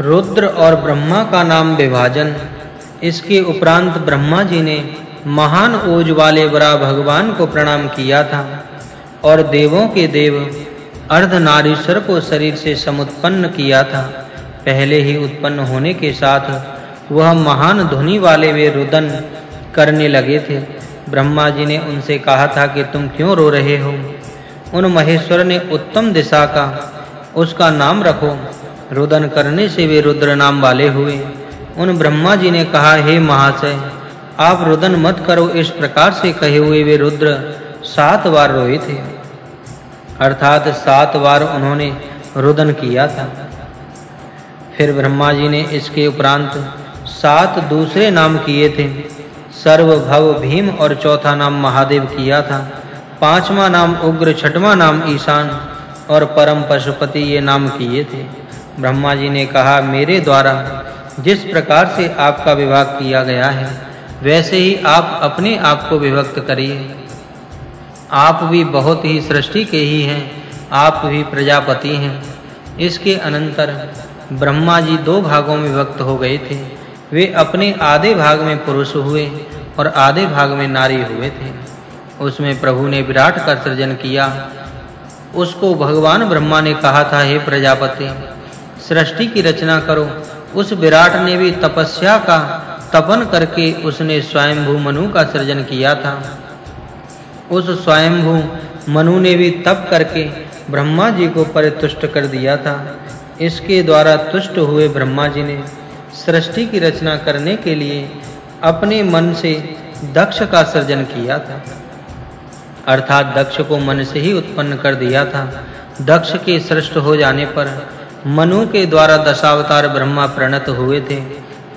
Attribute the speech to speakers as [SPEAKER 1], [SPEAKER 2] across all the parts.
[SPEAKER 1] रुद्र और ब्रह्मा का नाम विभाजन। इसके उपरांत ब्रह्मा जी ने महान ओज वाले बरा भगवान को प्रणाम किया था और देवों के देव अर्धनारीश्वर को शरीर से समुत्पन्न किया था। पहले ही उत्पन्न होने के साथ वह महान ध्वनि वाले वे रुदन करने लगे थे। ब्रह्मा जी ने उनसे कहा था कि तुम क्यों रो रहे हो? उन महेश्वर ने उत्तम दिशा का उसका नाम रखो। रुदन करने से वे रुद्र नाम वाले हुए। उन ब्रह्मा जी ने कहा, हे महाशय, आप रुदन मत करो। इस प्रकार से कहे हुए वे रुद्र सात बार रोए थे। अर्थात सात बार उन्होंने रुदन किया था। फिर ब्रह्मा जी ने इसके उपरांत सात दूसरे नाम किए थे। सर्वभव भीम और चौथा नाम महादेव किया था। पांचवा नाम उग्र, छठवां नाम ईशान और परम पशुपति ये नाम किए थे। ब्रह्मा जी ने कहा, मेरे द्वारा जिस प्रकार से आपका विवाह किया गया है, वैसे ही आप अपने आप को विभक्त करिए। आप भी बहुत ही सृष्टि के ही हैं, आप भी प्रजापति हैं। इसके अनंतर ब्रह्मा जी दो भागों में विभक्त हो गए थे। वे अपने आधे भाग में पुरुष हुए और आधे भाग में नारी हुए थे। उसमें प्रभु ने विराट का सृजन किया। उसको भगवान ब्रह्मा ने कहा था, हे प्रजापति सृष्टि की रचना करो। उस विराट ने भी तपस्या का तपन करके उसने स्वयंभू मनु का सृजन किया था। उस स्वयंभू मनु ने भी तप करके ब्रह्मा जी को परितुष्ट कर दिया था। इसके द्वारा तुष्ट हुए ब्रह्मा जी ने सृष्टि की रचना करने के लिए अपने मन से दक्ष का सृजन किया था। अर्थात दक्ष को मन से ही उत्पन्न कर दिया था। दक्ष के सृष्ट हो जाने पर मनु के द्वारा दशावतार ब्रह्मा प्रणत हुए थे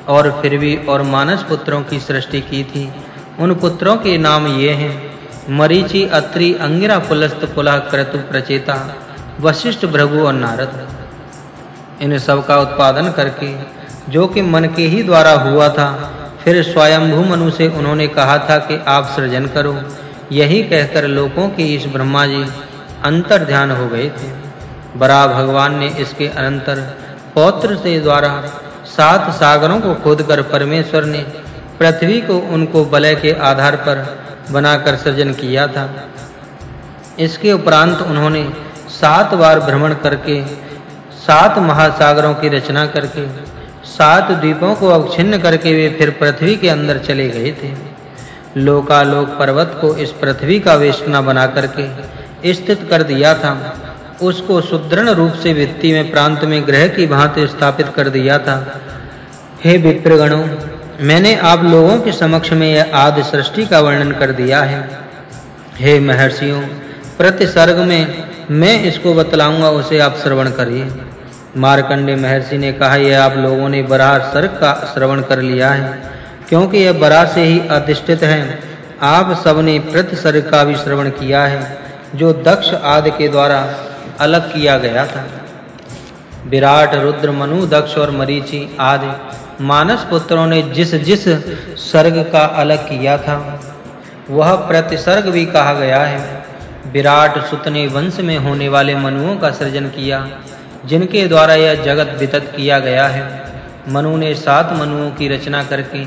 [SPEAKER 1] और फिर भी और मानस पुत्रों की सृष्टि की थी। उन पुत्रों के नाम ये हैं, मरीचि, अत्रि, अंगिरा, पुलस्त पुलह क्रतु प्रचेता, वशिष्ठ, भृगु और नारद। इन सब का उत्पादन करके, जो कि मन के ही द्वारा हुआ था, फिर स्वयंभू मनु से उन्होंने कहा था कि आप सृजन करो। यही कहकर लोगों के इस ब्रह्मा जी अंतर ध्यान हो गए थे। बरा भगवान ने इसके अनंतर पौत्र से द्वारा सात सागरों को खोदकर परमेश्वर ने पृथ्वी को उनको बलय के आधार पर बनाकर सृजन किया था। इसके उपरांत उन्होंने सात बार भ्रमण करके, सात महासागरों की रचना करके, सात द्वीपों को अवच्छिन्न करके वे फिर पृथ्वी के अंदर चले गए थे। लोकालोक पर्वत को इस पृथ्वी का वेष्टना बना करके स्थित कर दिया था। उसको सुदृढ़ रूप से भित्ति में, प्रांत में ग्रह की भांति स्थापित कर दिया था। हे विप्रगणों मैंने आप लोगों के समक्ष में यह आदि सृष्टि का वर्णन कर दिया है। हे महर्षियों, प्रति सर्ग में मैं इसको बतलाऊँगा, उसे आप श्रवण करिए। मार्कंडे महर्षि ने कहा, यह आप लोगों ने बराह सर्ग का श्रवण कर लिया है, क्योंकि यह बरा से ही अधिष्ठित है। आप सबने प्रति सर्ग का भी श्रवण किया है, जो दक्ष आदि के द्वारा अलग किया गया था। विराट, रुद्र, मनु, दक्ष और मरीचि आदि मानस पुत्रों ने जिस जिस सर्ग का अलग किया था, वह प्रतिसर्ग भी कहा गया है। विराट सुत ने वंश में होने वाले मनुओं का सृजन किया, जिनके द्वारा यह जगत वितत किया गया है। मनु ने सात मनुओं की रचना करके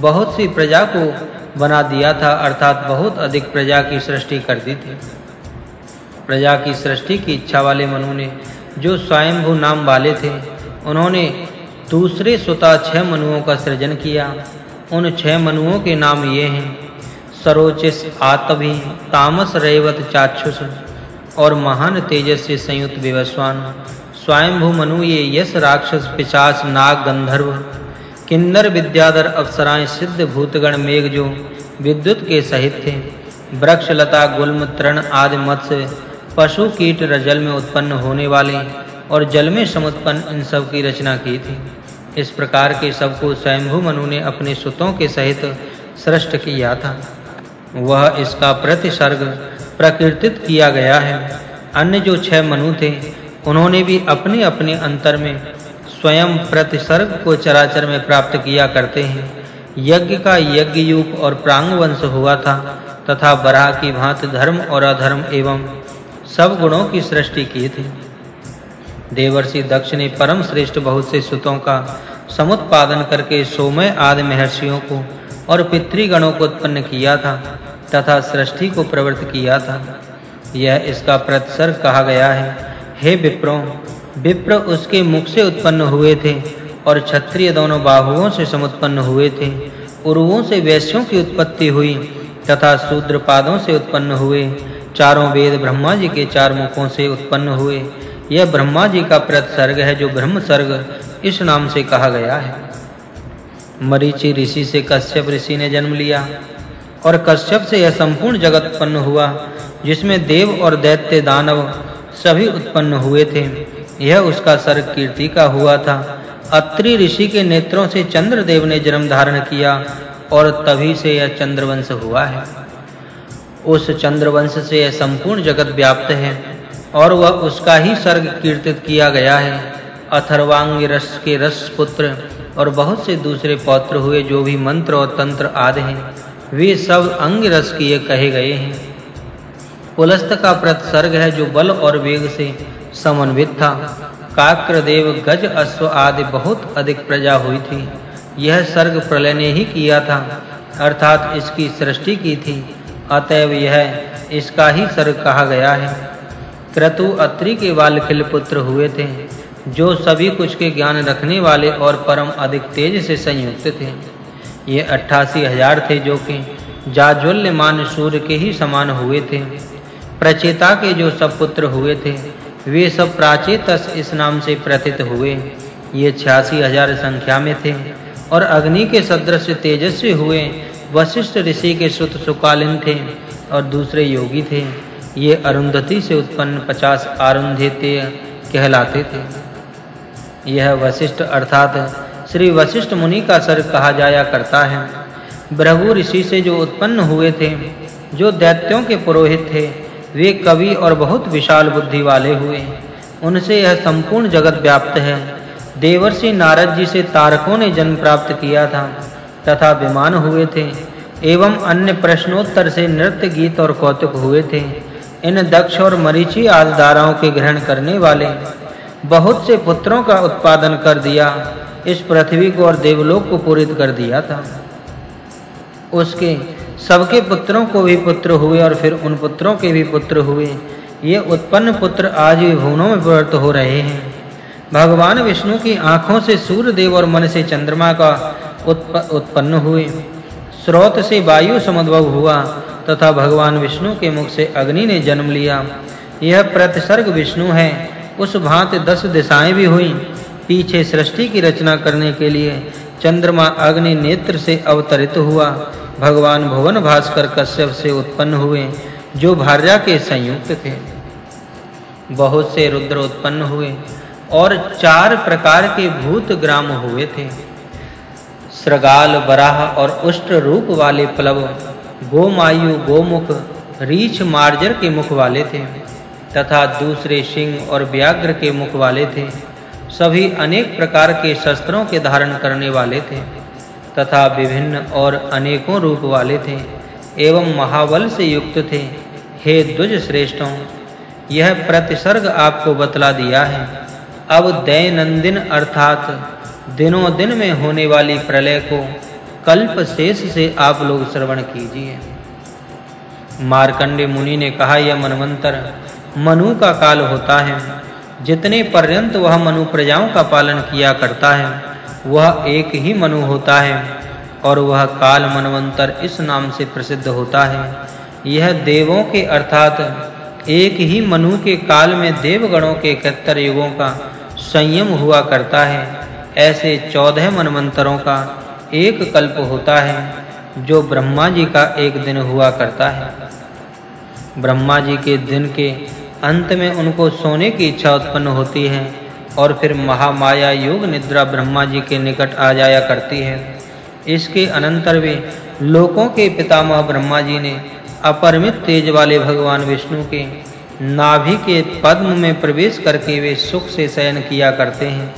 [SPEAKER 1] बहुत सी प्रजा को बना दिया था, अर्थात बहुत अधिक प्रजा की सृष्टि कर दी थी। प्रजा की सृष्टि की इच्छा वाले मनु ने, जो स्वयंभू नाम वाले थे, उन्होंने दूसरे सुता छह मनुओं का सृजन किया। उन छह मनुओं के नाम ये हैं, सरोचिस, आतभी, तामस, रेवत, चाक्षुष और महान तेजस्वी संयुक्त विवस्वान। स्वयंभू मनु ये यश राक्षस, पिशाच, नाग, गंधर्व, किन्नर, विद्याधर अप्सराएँ, सिद्ध भूतगण मेघ जो विद्युत के सहित थे। वृक्ष लता गुल्म, तृण आदि मत्स्य पशु कीट जल में उत्पन्न होने वाले और जल में समुत्पन्न इन सब की रचना की थी। इस प्रकार के सबको स्वयंभू मनु ने अपने सुतों के सहित सृष्ट किया था। वह इसका प्रतिसर्ग प्रकीर्तित किया गया है। अन्य जो छह मनु थे, उन्होंने भी अपने अपने अंतर में स्वयं प्रतिसर्ग को चराचर में प्राप्त किया करते हैं। यज्ञ का यज्ञ युग और प्रांग वंश हुआ था, तथा बराह की भांति धर्म और अधर्म एवं सब गुणों की सृष्टि की थी। देवर्षि दक्ष ने परम श्रेष्ठ बहुत से सुतों का समुत्पादन करके सोमय आदि महर्षियों को और पितृगणों को उत्पन्न किया था तथा सृष्टि को प्रवृत्त किया था। यह इसका प्रतिसर्ग कहा गया है, हे विप्रो, विप्र उसके मुख से उत्पन्न हुए थे और क्षत्रिय दोनों बाहुओं से समुत्पन्न हुए थे। उर्वों से वैश्यों की उत्पत्ति हुई तथा शूद्र पादों से उत्पन्न हुए। चारों वेद ब्रह्मा जी के चार मुखों से उत्पन्न हुए। यह ब्रह्मा जी का प्रतिसर्ग है, जो ब्रह्म सर्ग इस नाम से कहा गया है। मरीचि ऋषि से कश्यप ऋषि ने जन्म लिया और कश्यप से यह संपूर्ण जगत उत्पन्न हुआ, जिसमें देव और दैत्य दानव सभी उत्पन्न हुए थे। यह उसका सर्ग कीर्ति का हुआ था। अत्रि ऋषि के नेत्रों से चंद्रदेव ने जन्म धारण किया और तभी से यह चंद्रवंश हुआ है। उस चंद्रवंश से यह संपूर्ण जगत व्याप्त है और वह उसका ही सर्ग कीर्तित किया गया है। अथर्वांग रस के रस पुत्र और बहुत से दूसरे पौत्र हुए जो भी मंत्र और तंत्र आदि हैं, वे सब अंग रस किए कहे गए हैं। पुलस्त का प्रतिसर्ग है जो बल और वेग से समन्वित था। काक्रदेव, गज, अश्व आदि बहुत अधिक प्रजा हुई थी। यह सर्ग प्रलय ने ही किया था, अर्थात इसकी सृष्टि की थी। अतएव यह इसका ही सर्ग कहा गया है। क्रतु अत्रि के वालखिल पुत्र हुए थे, जो सभी कुछ के ज्ञान रखने वाले और परम अधिक तेज से संयुक्त थे। ये अट्ठासी हज़ार थे जो कि जाज्वल्यमान सूर्य के ही समान हुए थे। प्रचेता के जो सब पुत्र हुए थे, वे सब प्राचेतस इस नाम से प्रथित हुए। ये छियासी हज़ार संख्या में थे और अग्नि के सदृश तेजस्वी हुए वशिष्ठ ऋषि के सुत सुकालिन थे और दूसरे योगी थे। ये अरुंधति से उत्पन्न पचास आरुंधितेय कहलाते थे। यह वशिष्ठ अर्थात श्री वशिष्ठ मुनि का सर कहा जाया करता है। भृगु ऋषि से जो उत्पन्न हुए थे, जो दैत्यों के पुरोहित थे, वे कवि और बहुत विशाल बुद्धि वाले हुए। उनसे यह संपूर्ण जगत व्याप्त है। देवर्षि नारद जी से तारकों ने जन्म प्राप्त किया था। तथा विमान हुए थे, एवं अन्य प्रश्नोत्तर से नृत्य गीत और कौतुक हुए थे। इन दक्ष और मरीचि आदि धाराओं के ग्रहण करने वाले बहुत से पुत्रों का उत्पादन कर दिया, इस पृथ्वी को और देवलोक को पूरित कर दिया था। उसके सबके पुत्रों को भी पुत्र हुए और फिर उन पुत्रों के भी पुत्र हुए। ये उत्पन्न पुत्र आज भी भुवनों में प्रवृत्त हो रहे हैं। भगवान विष्णु की आँखों से सूर्य देव और मन से चंद्रमा का उत्पन्न हुए। स्रोत से वायु समुद्भव हुआ, तथा भगवान विष्णु के मुख से अग्नि ने जन्म लिया। यह प्रतिसर्ग विष्णु है। उस भांति दस दिशाएँ भी हुई। पीछे सृष्टि की रचना करने के लिए चंद्रमा अग्नि नेत्र से अवतरित हुआ। भगवान भुवन भास्कर कश्यप से उत्पन्न हुए, जो भार्या के संयुक्त थे। बहुत से रुद्र उत्पन्न हुए, और चार प्रकार के भूत ग्राम हुए थे। श्रगाल वराह और उष्ट रूप वाले प्लव, गोमायु गोमुख, रीछ मार्जर के मुख वाले थे, तथा दूसरे सिंह और व्याघ्र के मुख वाले थे। सभी अनेक प्रकार के शस्त्रों के धारण करने वाले थे, तथा विभिन्न और अनेकों रूप वाले थे, एवं महाबल से युक्त थे। हे द्विज श्रेष्ठों, यह प्रतिसर्ग आपको बतला दिया है। अब दैनंदिन अर्थात दिनों दिन में होने वाली प्रलय को कल्प शेष से आप लोग श्रवण कीजिए। मार्कंडे मुनि ने कहा, यह मनवंतर मनु का काल होता है। जितने पर्यंत वह मनु प्रजाओं का पालन किया करता है, वह एक ही मनु होता है और वह काल मनवंतर इस नाम से प्रसिद्ध होता है। यह देवों के अर्थात एक ही मनु के काल में देवगणों के इकहत्तर युगों का संयम हुआ करता है। ऐसे चौदह मनमंत्रों का एक कल्प होता है, जो ब्रह्मा जी का एक दिन हुआ करता है। ब्रह्मा जी के दिन के अंत में उनको सोने की इच्छा उत्पन्न होती है और फिर महामाया योग निद्रा ब्रह्मा जी के निकट आ जाया करती है। इसके अनंतर वे लोकों के पितामह ब्रह्मा जी ने अपरमित तेज वाले भगवान विष्णु के नाभि के पद्म में प्रवेश करके वे सुख से शयन किया करते हैं।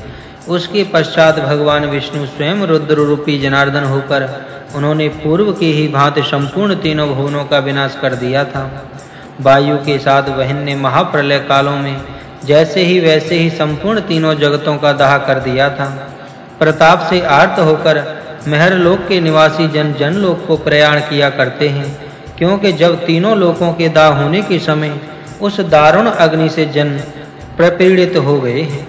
[SPEAKER 1] उसके पश्चात भगवान विष्णु स्वयं रुद्र रूपी जनार्दन होकर उन्होंने पूर्व के ही भांति संपूर्ण तीनों भुवनों का विनाश कर दिया था। वायु के साथ वहन ने महाप्रलय कालों में जैसे ही वैसे ही संपूर्ण तीनों जगतों का दाह कर दिया था। प्रताप से आर्त होकर महर लोक के निवासी जन जन लोक को प्रयाण किया करते हैं, क्योंकि जब तीनों लोकों के दाह होने के समय उस दारुण अग्नि से जन प्रपीड़ित हो गए हैं।